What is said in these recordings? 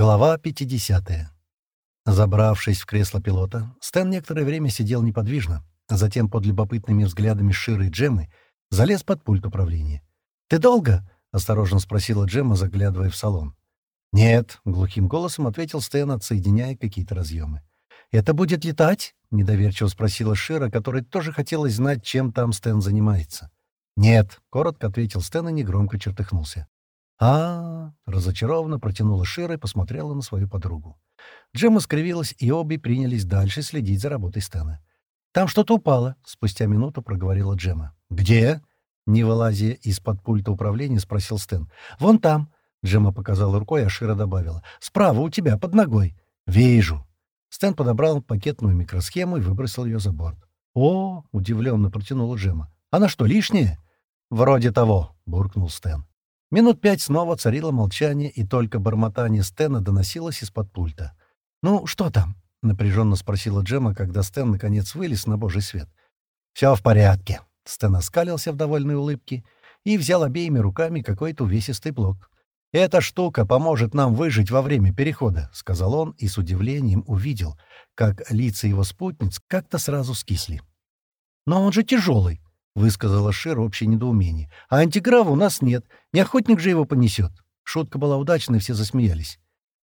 Глава 50. Забравшись в кресло пилота, Стэн некоторое время сидел неподвижно, а затем под любопытными взглядами Ширы и Джеммы залез под пульт управления. «Ты долго?» — осторожно спросила Джемма, заглядывая в салон. «Нет», — глухим голосом ответил Стэн, отсоединяя какие-то разъемы. «Это будет летать?» — недоверчиво спросила Шира, которой тоже хотелось знать, чем там Стэн занимается. «Нет», — коротко ответил Стэн и негромко чертыхнулся а, разочарованно протянула Шира и посмотрела на свою подругу. Джемма скривилась, и обе принялись дальше следить за работой Стэна. «Там что-то упало», — спустя минуту проговорила Джемма. «Где?» — не вылазя из-под пульта управления, спросил Стэн. «Вон там», — Джемма показала рукой, а Шира добавила. «Справа у тебя, под ногой». «Вижу». Стэн подобрал пакетную микросхему и выбросил ее за борт. «О!» — удивленно протянула Джемма. «Она что, лишняя?» «Вроде того», — буркнул Стэн. Минут пять снова царило молчание, и только бормотание Стена доносилось из-под пульта. «Ну, что там?» — напряженно спросила Джема, когда Стэн наконец вылез на божий свет. «Все в порядке». Стэн оскалился в довольной улыбке и взял обеими руками какой-то увесистый блок. «Эта штука поможет нам выжить во время перехода», — сказал он и с удивлением увидел, как лица его спутниц как-то сразу скисли. «Но он же тяжелый», высказала Шир общее недоумение. «А антиграва у нас нет. Не охотник же его понесет». Шутка была удачной, все засмеялись.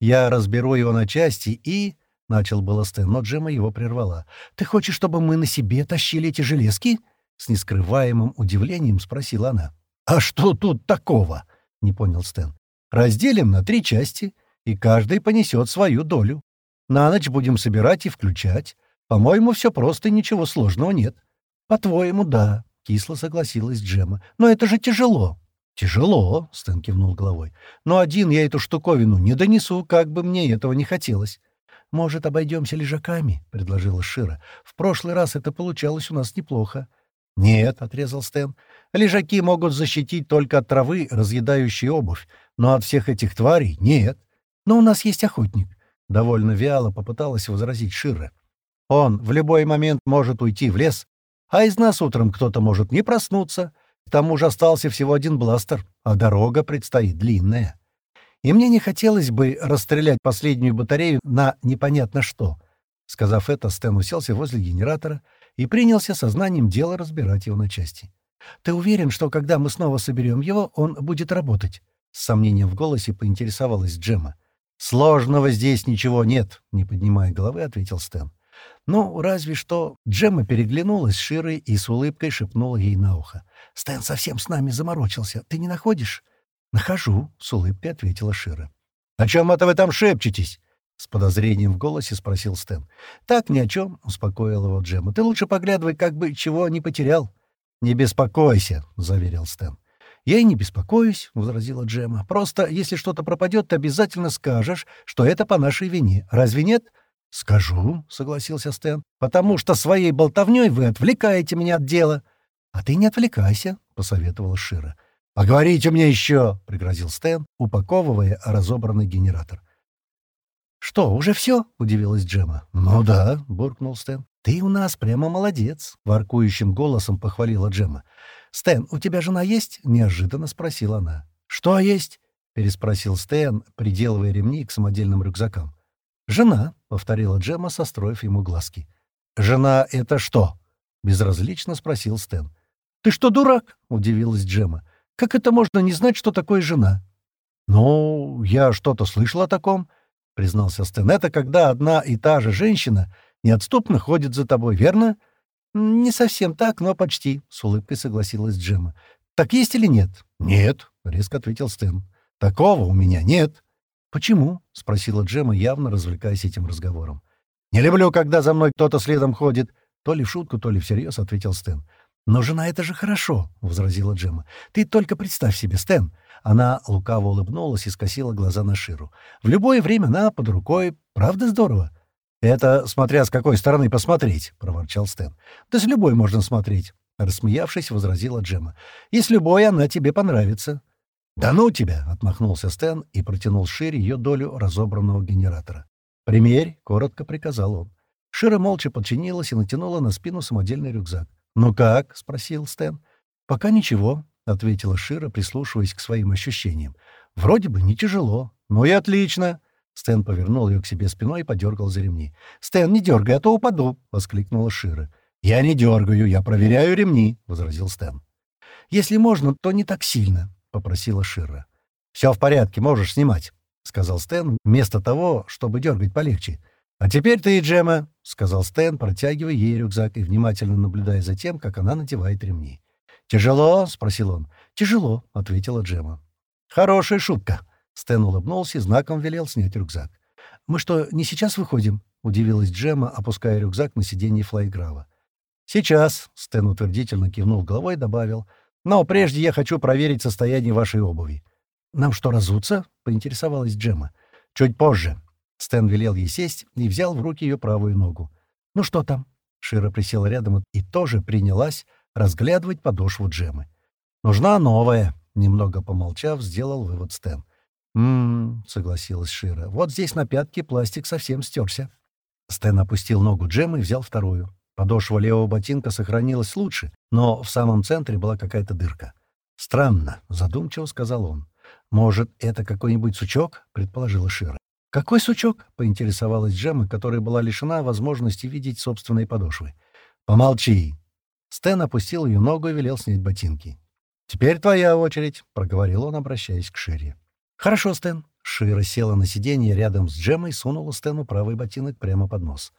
«Я разберу его на части и...» — начал было Стэн, но Джема его прервала. «Ты хочешь, чтобы мы на себе тащили эти железки?» С нескрываемым удивлением спросила она. «А что тут такого?» — не понял Стэн. «Разделим на три части, и каждый понесет свою долю. На ночь будем собирать и включать. По-моему, все просто и ничего сложного нет». «По-твоему, да», — кисло согласилась Джема. «Но это же тяжело». «Тяжело», — Стэн кивнул головой. «Но один я эту штуковину не донесу, как бы мне этого не хотелось». «Может, обойдемся лежаками?» — предложила Шира. «В прошлый раз это получалось у нас неплохо». «Нет», — отрезал Стэн. «Лежаки могут защитить только от травы, разъедающей обувь, но от всех этих тварей — нет. Но у нас есть охотник». Довольно вяло попыталась возразить Шира. «Он в любой момент может уйти в лес а из нас утром кто-то может не проснуться. К тому же остался всего один бластер, а дорога предстоит длинная. И мне не хотелось бы расстрелять последнюю батарею на непонятно что. Сказав это, Стэн уселся возле генератора и принялся сознанием дела разбирать его на части. «Ты уверен, что когда мы снова соберем его, он будет работать?» С сомнением в голосе поинтересовалась Джема. «Сложного здесь ничего нет», — не поднимая головы, ответил Стэн. Ну, разве что Джемма переглянулась с Широй и с улыбкой шепнула ей на ухо. «Стэн совсем с нами заморочился. Ты не находишь?» «Нахожу», — с улыбкой ответила Шира. «О чем это вы там шепчетесь?» — с подозрением в голосе спросил Стэн. «Так ни о чем», — успокоил его Джемма. «Ты лучше поглядывай, как бы чего не потерял». «Не беспокойся», — заверил Стэн. «Я и не беспокоюсь», — возразила Джемма. «Просто, если что-то пропадет, ты обязательно скажешь, что это по нашей вине. Разве нет?» «Скажу», — согласился Стэн, — «потому что своей болтовнёй вы отвлекаете меня от дела». «А ты не отвлекайся», — посоветовала Шира. «Поговорите мне еще», — пригрозил Стэн, упаковывая разобранный генератор. «Что, уже все?» — удивилась Джема. «Ну да», — буркнул Стэн. «Ты у нас прямо молодец», — воркующим голосом похвалила Джема. «Стэн, у тебя жена есть?» — неожиданно спросила она. «Что есть?» — переспросил Стэн, приделывая ремни к самодельным рюкзакам. «Жена», — повторила Джема, состроив ему глазки. «Жена — это что?» — безразлично спросил Стэн. «Ты что, дурак?» — удивилась Джема. «Как это можно не знать, что такое жена?» «Ну, я что-то слышал о таком», — признался Стэн. «Это когда одна и та же женщина неотступно ходит за тобой, верно?» «Не совсем так, но почти», — с улыбкой согласилась Джема. «Так есть или нет?» «Нет», — резко ответил Стэн. «Такого у меня нет». «Почему?» — спросила Джема, явно развлекаясь этим разговором. «Не люблю, когда за мной кто-то следом ходит». То ли в шутку, то ли всерьез, — ответил Стэн. «Но жена — это же хорошо», — возразила Джема. «Ты только представь себе, Стэн». Она лукаво улыбнулась и скосила глаза на Ширу. «В любое время она под рукой. Правда здорово?» «Это смотря с какой стороны посмотреть», — проворчал Стэн. «Да с любой можно смотреть», — рассмеявшись, возразила Джема. «И с любой она тебе понравится». «Да ну тебя!» — отмахнулся Стэн и протянул Шире ее долю разобранного генератора. «Примерь!» — коротко приказал он. Шира молча подчинилась и натянула на спину самодельный рюкзак. «Ну как?» — спросил Стэн. «Пока ничего», — ответила Шира, прислушиваясь к своим ощущениям. «Вроде бы не тяжело». «Ну и отлично!» Стэн повернул ее к себе спиной и подергал за ремни. «Стэн, не дергай, а то упаду!» — воскликнула Шира. «Я не дергаю, я проверяю ремни», — возразил Стэн. «Если можно, то не так сильно», — попросила Шира. «Все в порядке, можешь снимать», — сказал Стэн, вместо того, чтобы дергать полегче. «А теперь ты, Джема», — сказал Стэн, протягивая ей рюкзак и внимательно наблюдая за тем, как она надевает ремни. «Тяжело?» — спросил он. «Тяжело», — ответила Джема. «Хорошая шутка», Стэн улыбнулся и знаком велел снять рюкзак. «Мы что, не сейчас выходим?» — удивилась Джема, опуская рюкзак на сиденье флайграва. «Сейчас», — Стэн утвердительно кивнул головой и добавил. «Но прежде я хочу проверить состояние вашей обуви». «Нам что, разуться?» — поинтересовалась Джема. «Чуть позже». Стэн велел ей сесть и взял в руки ее правую ногу. «Ну что там?» Шира присела рядом и тоже принялась разглядывать подошву Джемы. «Нужна новая», — немного помолчав, сделал вывод Стэн. «М-м-м», согласилась Шира. «Вот здесь на пятке пластик совсем стерся». Стэн опустил ногу Джемы и взял вторую. Подошва левого ботинка сохранилась лучше, но в самом центре была какая-то дырка. «Странно», — задумчиво сказал он. «Может, это какой-нибудь сучок?» — предположила Шира. «Какой сучок?» — поинтересовалась Джема, которая была лишена возможности видеть собственные подошвы. «Помолчи!» Стэн опустил ее ногу и велел снять ботинки. «Теперь твоя очередь», — проговорил он, обращаясь к Шире. «Хорошо, Стэн». Шира села на сиденье рядом с Джемой и сунула Стэну правый ботинок прямо под нос.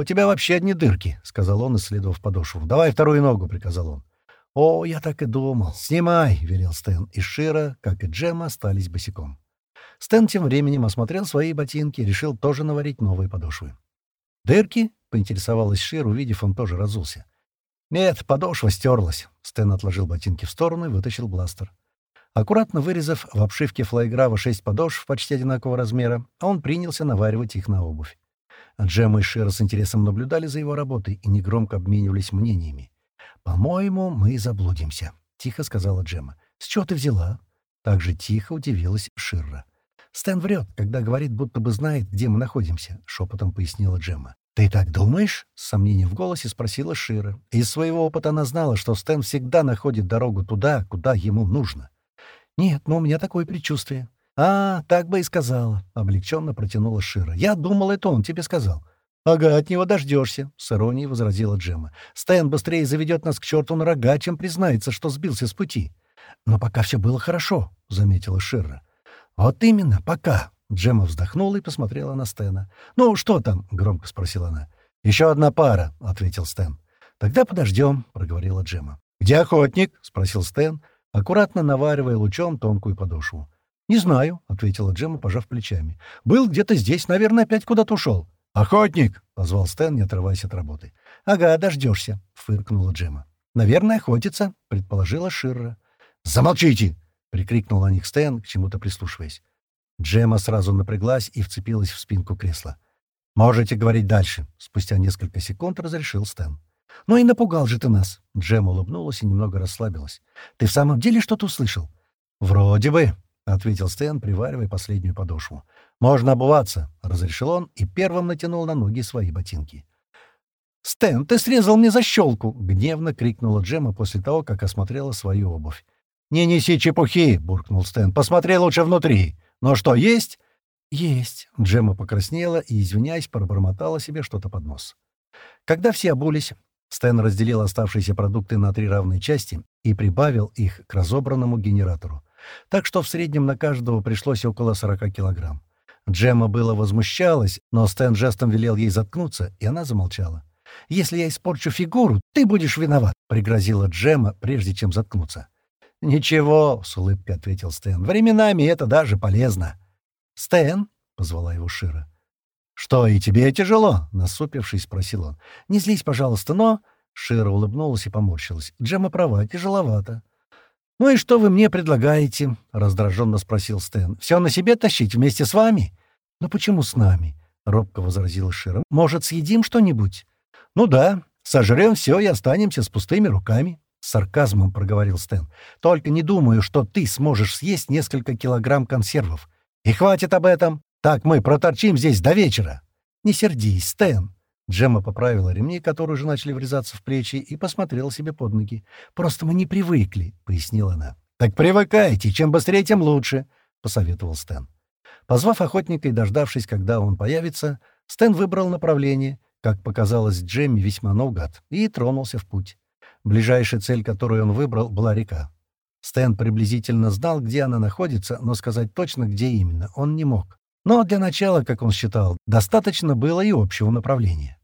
«У тебя вообще одни дырки», — сказал он, исследовав подошву. «Давай вторую ногу», — приказал он. «О, я так и думал. Снимай», — велел Стэн, и Шира, как и Джема, остались босиком. Стэн тем временем осмотрел свои ботинки и решил тоже наварить новые подошвы. «Дырки?» — поинтересовалась Шира, увидев, он тоже разулся. «Нет, подошва стерлась». Стэн отложил ботинки в сторону и вытащил бластер. Аккуратно вырезав в обшивке флайграва шесть подошв почти одинакового размера, он принялся наваривать их на обувь. Джема и Шера с интересом наблюдали за его работой и негромко обменивались мнениями. «По-моему, мы заблудимся», — тихо сказала Джема. «С чего ты взяла?» Так же тихо удивилась Ширра. «Стэн врет, когда говорит, будто бы знает, где мы находимся», — шепотом пояснила Джема. «Ты так думаешь?» — с сомнением в голосе спросила Шира. Из своего опыта она знала, что Стэн всегда находит дорогу туда, куда ему нужно. «Нет, но у меня такое предчувствие». «А, так бы и сказала», — облегченно протянула Шира. «Я думал, это он тебе сказал». «Ага, от него дождешься», — с иронией возразила Джема. «Стэн быстрее заведет нас к черту на рога, чем признается, что сбился с пути». «Но пока все было хорошо», — заметила Ширра. «Вот именно, пока». Джема вздохнула и посмотрела на Стэна. «Ну, что там?» — громко спросила она. «Еще одна пара», — ответил Стэн. «Тогда подождем», — проговорила Джема. «Где охотник?» — спросил Стэн, аккуратно наваривая лучом тонкую подошву. «Не знаю», — ответила Джема, пожав плечами. «Был где-то здесь, наверное, опять куда-то ушел». «Охотник!» — позвал Стэн, не отрываясь от работы. «Ага, дождешься», — фыркнула Джема. «Наверное, охотится», — предположила Ширра. «Замолчите!» — прикрикнул на них Стэн, к чему-то прислушиваясь. Джема сразу напряглась и вцепилась в спинку кресла. «Можете говорить дальше», — спустя несколько секунд разрешил Стэн. «Ну и напугал же ты нас!» Джем улыбнулась и немного расслабилась. «Ты в самом деле что-то услышал?» «Вроде бы», — ответил Стэн, приваривая последнюю подошву. «Можно обуваться», — разрешил он и первым натянул на ноги свои ботинки. «Стэн, ты срезал мне защелку!» — гневно крикнула Джема после того, как осмотрела свою обувь. «Не неси чепухи!» — буркнул Стэн. «Посмотри лучше внутри. Ну что, есть?» «Есть». Джема покраснела и, извиняясь, пробормотала себе что-то под нос. Когда все обулись, Стэн разделил оставшиеся продукты на три равные части и прибавил их к разобранному генератору. Так что в среднем на каждого пришлось около 40 килограмм. Джема было возмущалась, но Стэн жестом велел ей заткнуться, и она замолчала. «Если я испорчу фигуру, ты будешь виноват», — пригрозила Джема, прежде чем заткнуться. «Ничего», — с улыбкой ответил Стэн, — «временами это даже полезно». «Стэн», — позвала его Шира, «Что, и тебе тяжело?» — насупившись, спросил он. «Не злись, пожалуйста, но...» Шира улыбнулась и поморщилась. «Джема права, тяжеловато». «Ну и что вы мне предлагаете?» — раздраженно спросил Стэн. «Все на себе тащить вместе с вами?» «Но почему с нами?» — робко возразила Шира. «Может, съедим что-нибудь?» «Ну да, сожрем все и останемся с пустыми руками», — с сарказмом проговорил Стэн. «Только не думаю, что ты сможешь съесть несколько килограмм консервов. И хватит об этом. Так мы проторчим здесь до вечера. Не сердись, Стэн. Джемма поправила ремни, которые уже начали врезаться в плечи, и посмотрела себе под ноги. «Просто мы не привыкли», — пояснила она. «Так привыкайте. Чем быстрее, тем лучше», — посоветовал Стэн. Позвав охотника и дождавшись, когда он появится, Стэн выбрал направление, как показалось Джемми весьма наугад, и тронулся в путь. Ближайшая цель, которую он выбрал, была река. Стэн приблизительно знал, где она находится, но сказать точно, где именно, он не мог. Но для начала, как он считал, достаточно было и общего направления.